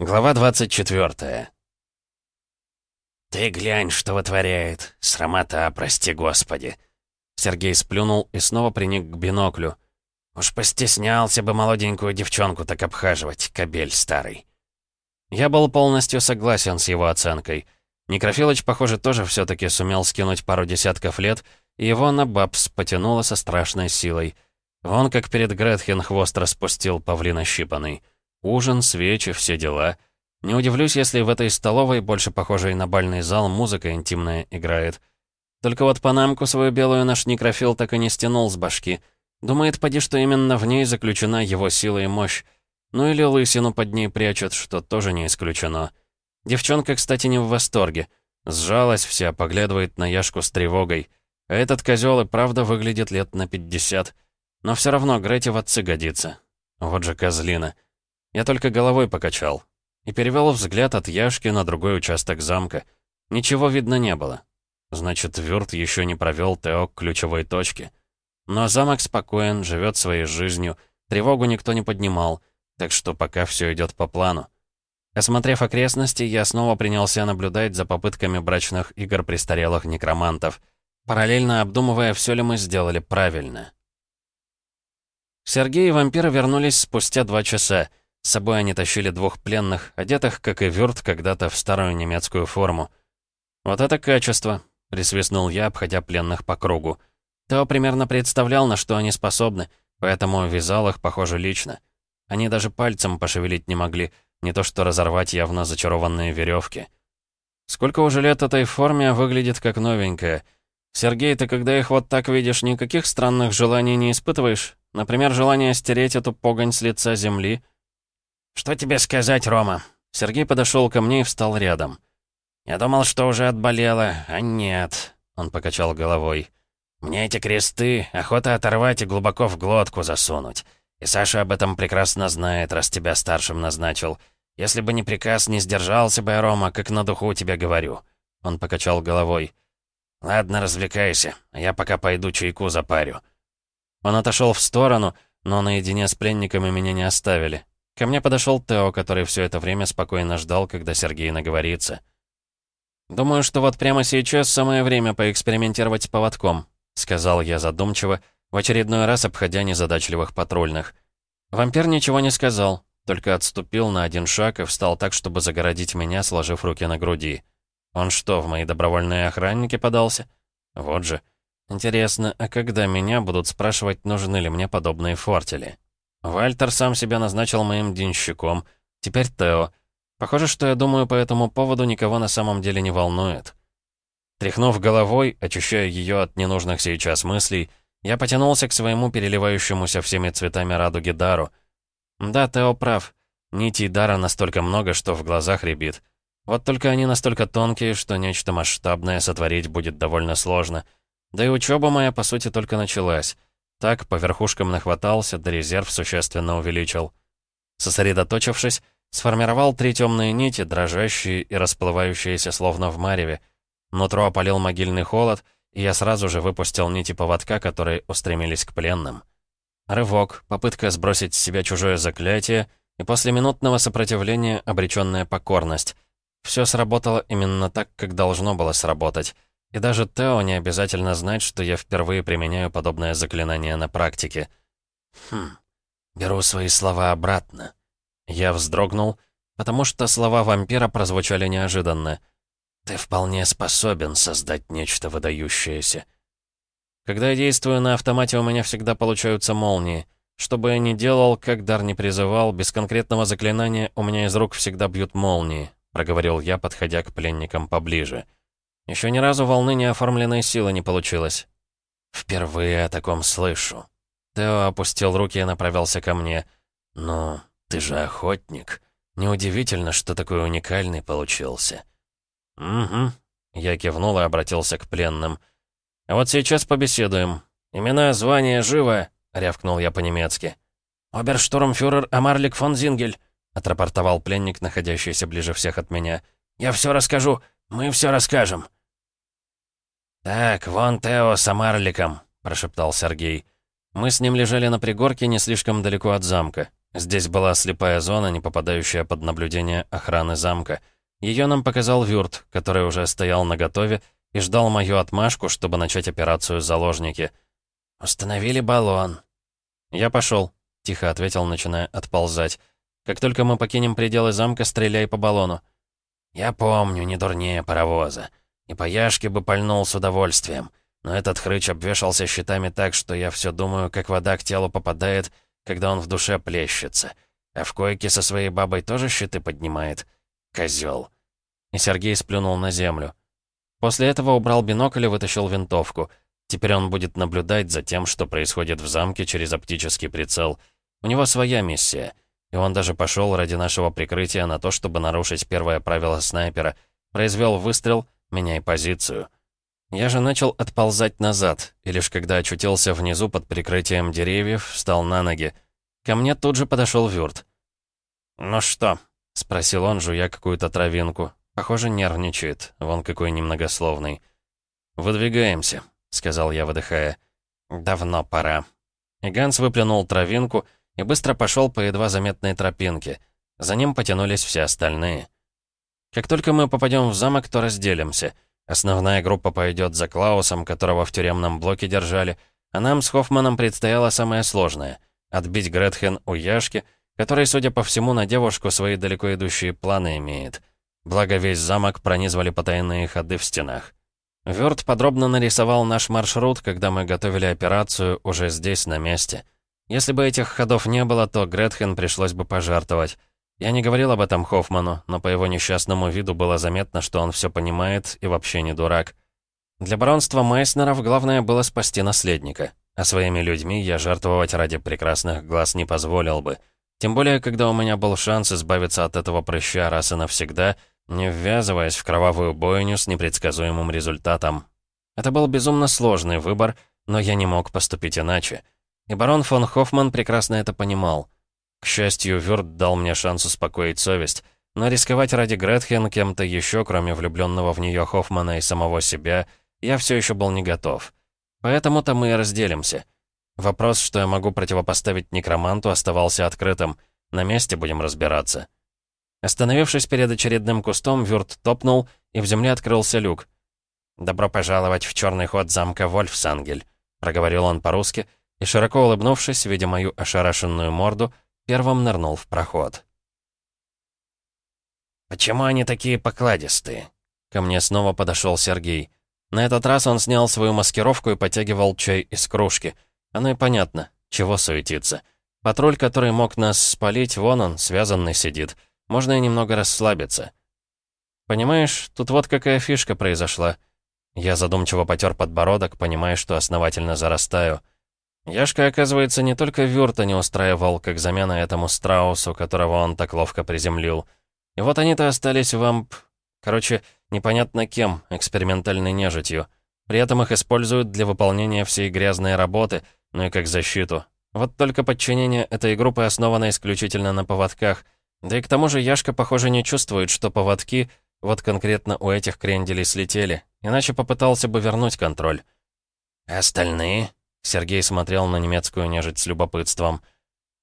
Глава 24 «Ты глянь, что вытворяет. Срамота, прости господи». Сергей сплюнул и снова приник к биноклю. «Уж постеснялся бы молоденькую девчонку так обхаживать, кобель старый». Я был полностью согласен с его оценкой. Некрофилыч, похоже, тоже все таки сумел скинуть пару десятков лет, и его на бабс потянуло со страшной силой. Вон как перед Гретхен хвост распустил павлина щипанный. Ужин, свечи, все дела. Не удивлюсь, если в этой столовой, больше похожей на бальный зал, музыка интимная играет. Только вот панамку свою белую наш некрофил так и не стянул с башки. Думает, поди, что именно в ней заключена его сила и мощь. Ну или лысину под ней прячет, что тоже не исключено. Девчонка, кстати, не в восторге. Сжалась вся, поглядывает на Яшку с тревогой. А этот козел и правда выглядит лет на пятьдесят. Но все равно Грети в отцы годится. Вот же козлина. Я только головой покачал. И перевел взгляд от Яшки на другой участок замка. Ничего видно не было. Значит, Вюрт еще не провел Тео к ключевой точке. Но замок спокоен, живет своей жизнью, тревогу никто не поднимал, так что пока все идет по плану. Осмотрев окрестности, я снова принялся наблюдать за попытками брачных игр престарелых некромантов, параллельно обдумывая, все ли мы сделали правильно. Сергей и вампиры вернулись спустя два часа. С собой они тащили двух пленных, одетых, как и Вюрт, когда-то в старую немецкую форму. «Вот это качество», — присвистнул я, обходя пленных по кругу. Тео примерно представлял, на что они способны, поэтому вязал их, похоже, лично. Они даже пальцем пошевелить не могли, не то что разорвать явно зачарованные веревки. Сколько уже лет этой форме выглядит как новенькая. Сергей, ты когда их вот так видишь, никаких странных желаний не испытываешь? Например, желание стереть эту погонь с лица земли? «Что тебе сказать, Рома?» Сергей подошел ко мне и встал рядом. «Я думал, что уже отболело, а нет», — он покачал головой. «Мне эти кресты охота оторвать и глубоко в глотку засунуть. И Саша об этом прекрасно знает, раз тебя старшим назначил. Если бы не приказ, не сдержался бы, Рома, как на духу тебе говорю». Он покачал головой. «Ладно, развлекайся, а я пока пойду чайку запарю». Он отошел в сторону, но наедине с пленниками меня не оставили. Ко мне подошел Тео, который все это время спокойно ждал, когда Сергей наговорится. «Думаю, что вот прямо сейчас самое время поэкспериментировать с поводком», сказал я задумчиво, в очередной раз обходя незадачливых патрульных. Вампир ничего не сказал, только отступил на один шаг и встал так, чтобы загородить меня, сложив руки на груди. Он что, в мои добровольные охранники подался? Вот же. Интересно, а когда меня будут спрашивать, нужны ли мне подобные фортели? Вальтер сам себя назначил моим денщиком. Теперь Тео. Похоже, что я думаю по этому поводу никого на самом деле не волнует. Тряхнув головой, очищая ее от ненужных сейчас мыслей, я потянулся к своему переливающемуся всеми цветами радуги дару. Да, Тео прав. Нитей дара настолько много, что в глазах рябит. Вот только они настолько тонкие, что нечто масштабное сотворить будет довольно сложно. Да и учеба моя, по сути, только началась. Так, по верхушкам нахватался, да резерв существенно увеличил. Сосредоточившись, сформировал три темные нити, дрожащие и расплывающиеся словно в мареве. Нутро опалил могильный холод, и я сразу же выпустил нити поводка, которые устремились к пленным. Рывок, попытка сбросить с себя чужое заклятие, и после минутного сопротивления обреченная покорность. Все сработало именно так, как должно было сработать. И даже Тео не обязательно знать, что я впервые применяю подобное заклинание на практике. Хм, беру свои слова обратно. Я вздрогнул, потому что слова вампира прозвучали неожиданно. Ты вполне способен создать нечто выдающееся. Когда я действую на автомате, у меня всегда получаются молнии. Что бы я ни делал, как дар не призывал, без конкретного заклинания у меня из рук всегда бьют молнии, проговорил я, подходя к пленникам поближе. — еще ни разу волны неоформленной силы не получилось. Впервые о таком слышу. Тео опустил руки и направился ко мне. «Ну, ты же охотник. Неудивительно, что такой уникальный получился». «Угу». Я кивнул и обратился к пленным. «А вот сейчас побеседуем. Имена, звания, живо!» — рявкнул я по-немецки. «Оберштурмфюрер Амарлик фон Зингель», — отрапортовал пленник, находящийся ближе всех от меня. «Я все расскажу. Мы все расскажем». «Так, вон Тео с Амарликом», — прошептал Сергей. Мы с ним лежали на пригорке не слишком далеко от замка. Здесь была слепая зона, не попадающая под наблюдение охраны замка. Ее нам показал Вюрт, который уже стоял наготове и ждал мою отмашку, чтобы начать операцию «Заложники». «Установили баллон». «Я пошел», — тихо ответил, начиная отползать. «Как только мы покинем пределы замка, стреляй по баллону». «Я помню, не дурнее паровоза. И по яшке бы пальнул с удовольствием. Но этот хрыч обвешался щитами так, что я все думаю, как вода к телу попадает, когда он в душе плещется. А в койке со своей бабой тоже щиты поднимает. Козел. И Сергей сплюнул на землю. После этого убрал бинокль и вытащил винтовку. Теперь он будет наблюдать за тем, что происходит в замке через оптический прицел. У него своя миссия. И он даже пошел ради нашего прикрытия на то, чтобы нарушить первое правило снайпера. Произвел выстрел, меняй позицию. Я же начал отползать назад, и лишь когда очутился внизу под прикрытием деревьев, встал на ноги. Ко мне тут же подошел Вюрт. «Ну что?» — спросил он, жуя какую-то травинку. Похоже, нервничает, вон какой немногословный. «Выдвигаемся», — сказал я, выдыхая. «Давно пора». И Ганс выплюнул травинку и быстро пошел по едва заметной тропинке. За ним потянулись все остальные. Как только мы попадем в замок, то разделимся — Основная группа пойдет за Клаусом, которого в тюремном блоке держали, а нам с Хоффманом предстояло самое сложное — отбить Гретхен у Яшки, который, судя по всему, на девушку свои далеко идущие планы имеет. Благо, весь замок пронизывали потайные ходы в стенах. Вёрт подробно нарисовал наш маршрут, когда мы готовили операцию уже здесь, на месте. Если бы этих ходов не было, то Гретхен пришлось бы пожертвовать. Я не говорил об этом Хоффману, но по его несчастному виду было заметно, что он все понимает и вообще не дурак. Для баронства Майснеров главное было спасти наследника, а своими людьми я жертвовать ради прекрасных глаз не позволил бы. Тем более, когда у меня был шанс избавиться от этого прыща раз и навсегда, не ввязываясь в кровавую бойню с непредсказуемым результатом. Это был безумно сложный выбор, но я не мог поступить иначе. И барон фон Хоффман прекрасно это понимал. К счастью, Вёрт дал мне шанс успокоить совесть, но рисковать ради Гретхен кем-то еще, кроме влюбленного в нее Хоффмана и самого себя, я все еще был не готов. Поэтому-то мы и разделимся. Вопрос, что я могу противопоставить некроманту, оставался открытым. На месте будем разбираться. Остановившись перед очередным кустом, Вюрт топнул, и в земле открылся люк. «Добро пожаловать в черный ход замка Вольфсангель», — проговорил он по-русски, и, широко улыбнувшись, видя мою ошарашенную морду, Первым нырнул в проход. «Почему они такие покладистые?» Ко мне снова подошел Сергей. На этот раз он снял свою маскировку и потягивал чай из кружки. Оно и понятно, чего суетиться. Патруль, который мог нас спалить, вон он, связанный сидит. Можно и немного расслабиться. Понимаешь, тут вот какая фишка произошла. Я задумчиво потер подбородок, понимая, что основательно зарастаю. Яшка, оказывается, не только Вюрта не устраивал, как замена этому страусу, которого он так ловко приземлил. И вот они-то остались в амп... Короче, непонятно кем, экспериментальной нежитью. При этом их используют для выполнения всей грязной работы, ну и как защиту. Вот только подчинение этой группы основано исключительно на поводках. Да и к тому же Яшка, похоже, не чувствует, что поводки вот конкретно у этих кренделей слетели, иначе попытался бы вернуть контроль. «Остальные?» Сергей смотрел на немецкую нежить с любопытством.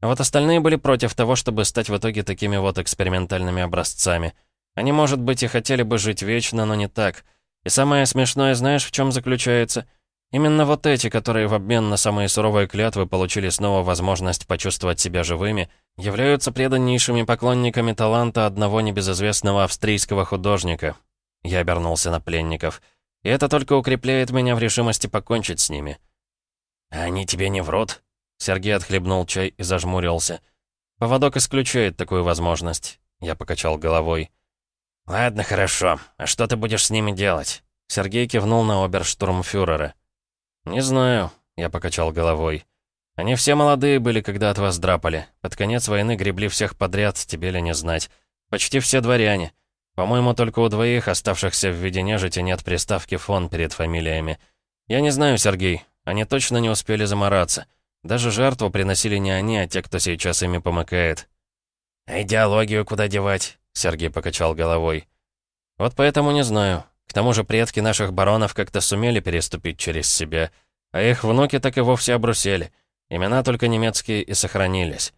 Вот остальные были против того, чтобы стать в итоге такими вот экспериментальными образцами. Они, может быть, и хотели бы жить вечно, но не так. И самое смешное, знаешь, в чем заключается? Именно вот эти, которые в обмен на самые суровые клятвы получили снова возможность почувствовать себя живыми, являются преданнейшими поклонниками таланта одного небезызвестного австрийского художника. Я обернулся на пленников. И это только укрепляет меня в решимости покончить с ними. «А они тебе не врут?» Сергей отхлебнул чай и зажмурился. «Поводок исключает такую возможность». Я покачал головой. «Ладно, хорошо. А что ты будешь с ними делать?» Сергей кивнул на оберштурмфюрера. «Не знаю», — я покачал головой. «Они все молодые были, когда от вас драпали. Под конец войны гребли всех подряд, тебе ли не знать. Почти все дворяне. По-моему, только у двоих, оставшихся в виде нежити, нет приставки «фон» перед фамилиями. Я не знаю, Сергей, они точно не успели замораться. Даже жертву приносили не они, а те, кто сейчас ими помыкает. «А идеологию куда девать?» — Сергей покачал головой. «Вот поэтому не знаю. К тому же предки наших баронов как-то сумели переступить через себя, а их внуки так и вовсе обрусели. Имена только немецкие и сохранились».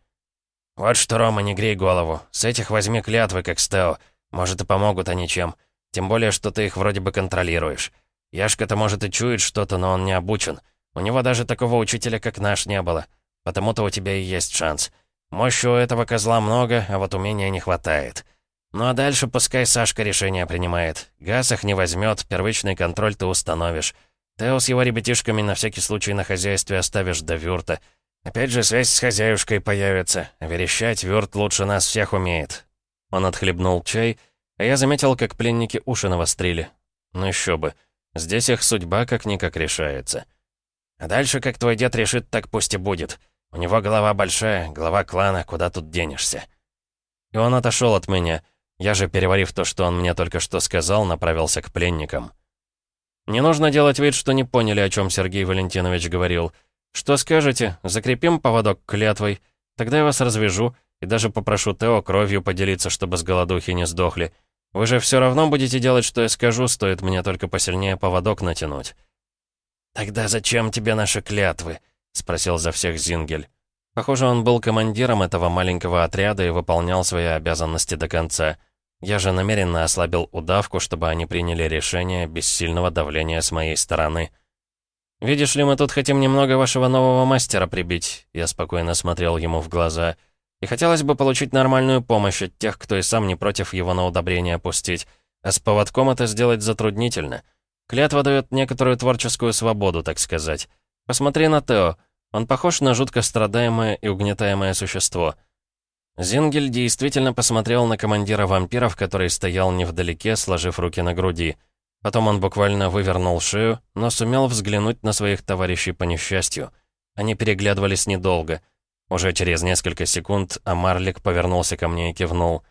«Вот что, Рома, не грей голову. С этих возьми клятвы, как Стео. Может, и помогут они чем. Тем более, что ты их вроде бы контролируешь. Яшка-то, может, и чует что-то, но он не обучен. У него даже такого учителя, как наш, не было. Потому-то у тебя и есть шанс. Мощи у этого козла много, а вот умения не хватает. Ну а дальше пускай Сашка решение принимает. Газ их не возьмет, первичный контроль ты установишь. Тео с его ребятишками на всякий случай на хозяйстве оставишь до вюрта. Опять же, связь с хозяюшкой появится. Верещать вюрт лучше нас всех умеет. Он отхлебнул чай, а я заметил, как пленники уши навострили. Ну еще бы. Здесь их судьба как-никак решается. А дальше, как твой дед решит, так пусть и будет. У него голова большая, голова клана, куда тут денешься. И он отошел от меня. Я же, переварив то, что он мне только что сказал, направился к пленникам. Не нужно делать вид, что не поняли, о чем Сергей Валентинович говорил. Что скажете, закрепим поводок клятвой? Тогда я вас развяжу и даже попрошу Тео кровью поделиться, чтобы с голодухи не сдохли. Вы же все равно будете делать, что я скажу, стоит мне только посильнее поводок натянуть. «Тогда зачем тебе наши клятвы?» — спросил за всех Зингель. Похоже, он был командиром этого маленького отряда и выполнял свои обязанности до конца. Я же намеренно ослабил удавку, чтобы они приняли решение без сильного давления с моей стороны. «Видишь ли, мы тут хотим немного вашего нового мастера прибить», — я спокойно смотрел ему в глаза. «И хотелось бы получить нормальную помощь от тех, кто и сам не против его на удобрение опустить. А с поводком это сделать затруднительно. Клятва дает некоторую творческую свободу, так сказать. Посмотри на Тео. Он похож на жутко страдаемое и угнетаемое существо». Зингель действительно посмотрел на командира вампиров, который стоял невдалеке, сложив руки на груди. Потом он буквально вывернул шею, но сумел взглянуть на своих товарищей по несчастью. Они переглядывались недолго. Уже через несколько секунд Амарлик повернулся ко мне и кивнул.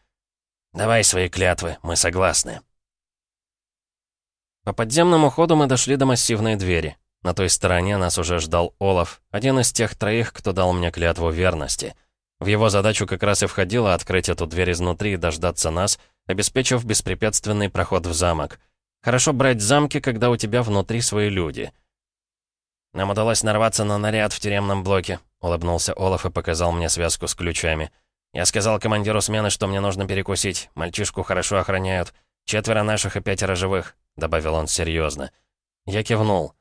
«Давай свои клятвы, мы согласны». По подземному ходу мы дошли до массивной двери. На той стороне нас уже ждал Олаф, один из тех троих, кто дал мне клятву верности — в его задачу как раз и входило открыть эту дверь изнутри и дождаться нас, обеспечив беспрепятственный проход в замок. Хорошо брать замки, когда у тебя внутри свои люди. «Нам удалось нарваться на наряд в тюремном блоке», — улыбнулся Олаф и показал мне связку с ключами. «Я сказал командиру смены, что мне нужно перекусить. Мальчишку хорошо охраняют. Четверо наших и пятеро живых», — добавил он серьезно. Я кивнул.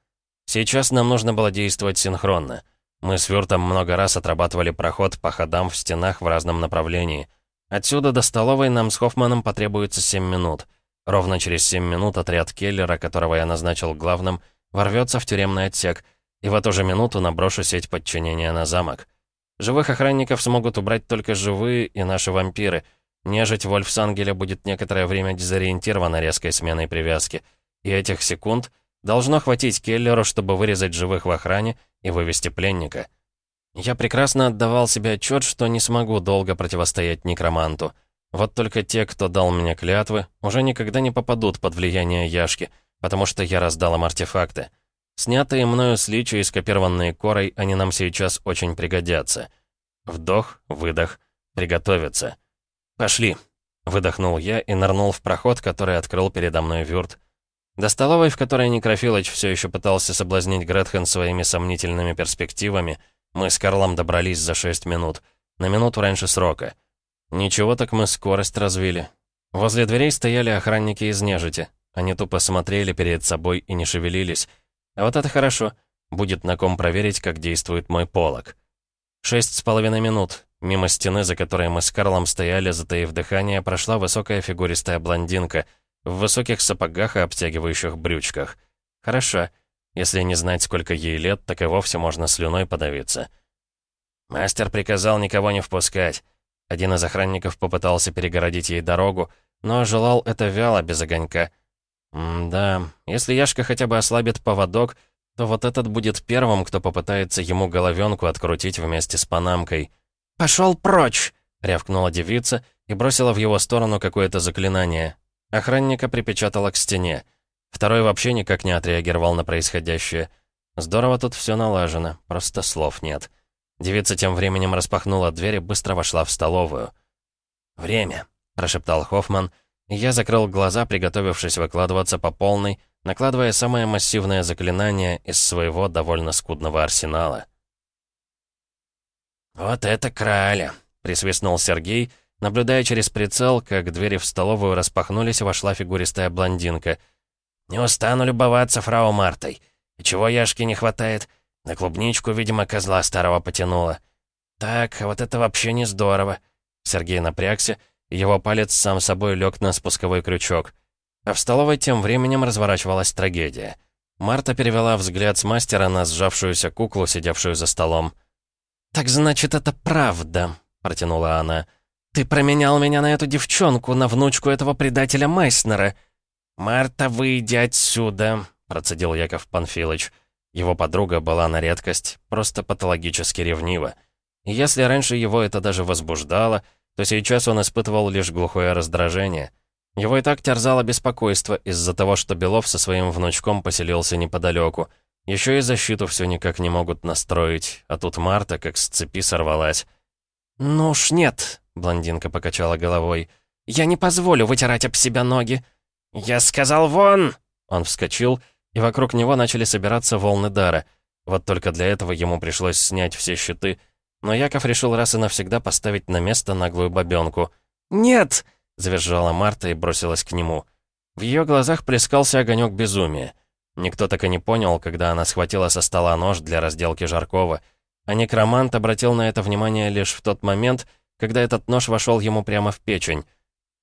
Сейчас нам нужно было действовать синхронно. Мы с Вюртом много раз отрабатывали проход по ходам в стенах в разном направлении. Отсюда до столовой нам с Хоффманом потребуется 7 минут. Ровно через 7 минут отряд Келлера, которого я назначил главным, ворвется в тюремный отсек, и в эту же минуту наброшу сеть подчинения на замок. Живых охранников смогут убрать только живые и наши вампиры. Нежить Вольфсангеля будет некоторое время дезориентирована резкой сменой привязки. И этих секунд должно хватить Келлеру, чтобы вырезать живых в охране и вывести пленника. Я прекрасно отдавал себе отчет, что не смогу долго противостоять некроманту. Вот только те, кто дал мне клятвы, уже никогда не попадут под влияние Яшки, потому что я раздал им артефакты. Снятые мною с личи и скопированные корой, они нам сейчас очень пригодятся. Вдох, выдох, приготовиться. «Пошли!» — выдохнул я и нырнул в проход, который открыл передо мной Вюрт. До столовой, в которой Некрофилыч все еще пытался соблазнить Гретхен своими сомнительными перспективами, мы с Карлом добрались за шесть минут. На минуту раньше срока. Ничего так мы скорость развили. Возле дверей стояли охранники из нежити. Они тупо смотрели перед собой и не шевелились. А вот это хорошо. Будет на ком проверить, как действует мой полог. Шесть с половиной минут. Мимо стены, за которой мы с Карлом стояли, затаив дыхание, прошла высокая фигуристая блондинка — в высоких сапогах и обтягивающих брючках. Хорошо. Если не знать, сколько ей лет, так и вовсе можно слюной подавиться. Мастер приказал никого не впускать. Один из охранников попытался перегородить ей дорогу, но желал это вяло, без огонька. М-да, если Яшка хотя бы ослабит поводок, то вот этот будет первым, кто попытается ему головенку открутить вместе с панамкой. «Пошел прочь!» — рявкнула девица и бросила в его сторону какое-то заклинание. Охранника припечатало к стене. Второй вообще никак не отреагировал на происходящее. Здорово тут все налажено, просто слов нет. Девица тем временем распахнула дверь и быстро вошла в столовую. «Время», — прошептал Хоффман, я закрыл глаза, приготовившись выкладываться по полной, накладывая самое массивное заклинание из своего довольно скудного арсенала. «Вот это краля!» присвистнул Сергей, наблюдая через прицел, как двери в столовую распахнулись и вошла фигуристая блондинка. «Не устану любоваться фрау Мартой. И чего Яшки не хватает? На клубничку, видимо, козла старого потянула. Так, вот это вообще не здорово». Сергей напрягся, и его палец сам собой лег на спусковой крючок. А в столовой тем временем разворачивалась трагедия. Марта перевела взгляд с мастера на сжавшуюся куклу, сидевшую за столом. «Так значит, это правда», — протянула она. «Ты променял меня на эту девчонку, на внучку этого предателя Майснера». «Марта, выйди отсюда», — процедил Яков Панфилович. Его подруга была на редкость, просто патологически ревнива. И если раньше его это даже возбуждало, то сейчас он испытывал лишь глухое раздражение — его и так терзало беспокойство из-за того, что Белов со своим внучком поселился неподалеку. Еще и защиту все никак не могут настроить, а тут Марта как с цепи сорвалась. «Ну уж нет», — блондинка покачала головой. «Я не позволю вытирать об себя ноги». «Я сказал вон!» Он вскочил, и вокруг него начали собираться волны дара. Вот только для этого ему пришлось снять все щиты. Но Яков решил раз и навсегда поставить на место наглую бабенку. «Нет!» Завизжала Марта и бросилась к нему. В ее глазах плескался огонек безумия. Никто так и не понял, когда она схватила со стола нож для разделки Жаркова. А некромант обратил на это внимание лишь в тот момент, когда этот нож вошел ему прямо в печень.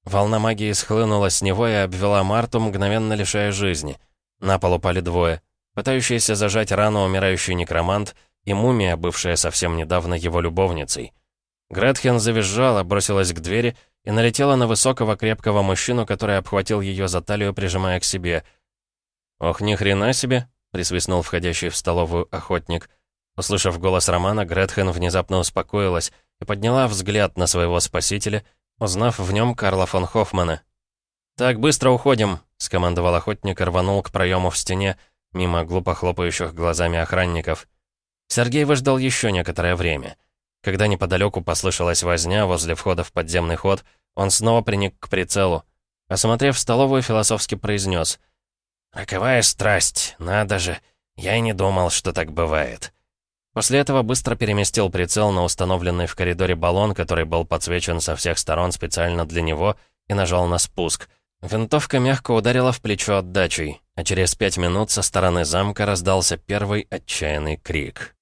Волна магии схлынула с него и обвела Марту, мгновенно лишая жизни. На пол упали двое. Пытающийся зажать рану умирающий некромант и мумия, бывшая совсем недавно его любовницей. Гретхен завизжала, бросилась к двери и налетела на высокого крепкого мужчину, который обхватил ее за талию, прижимая к себе. «Ох, ни хрена себе!» — присвистнул входящий в столовую охотник. Услышав голос Романа, Гретхен внезапно успокоилась и подняла взгляд на своего спасителя, узнав в нем Карла фон Хоффмана. «Так, быстро уходим!» — скомандовал охотник и рванул к проему в стене, мимо глупо хлопающих глазами охранников. Сергей выждал еще некоторое время — когда неподалеку послышалась возня возле входа в подземный ход, он снова приник к прицелу. Осмотрев столовую, философски произнес. «Роковая страсть, надо же! Я и не думал, что так бывает». После этого быстро переместил прицел на установленный в коридоре баллон, который был подсвечен со всех сторон специально для него, и нажал на спуск. Винтовка мягко ударила в плечо отдачей, а через пять минут со стороны замка раздался первый отчаянный крик.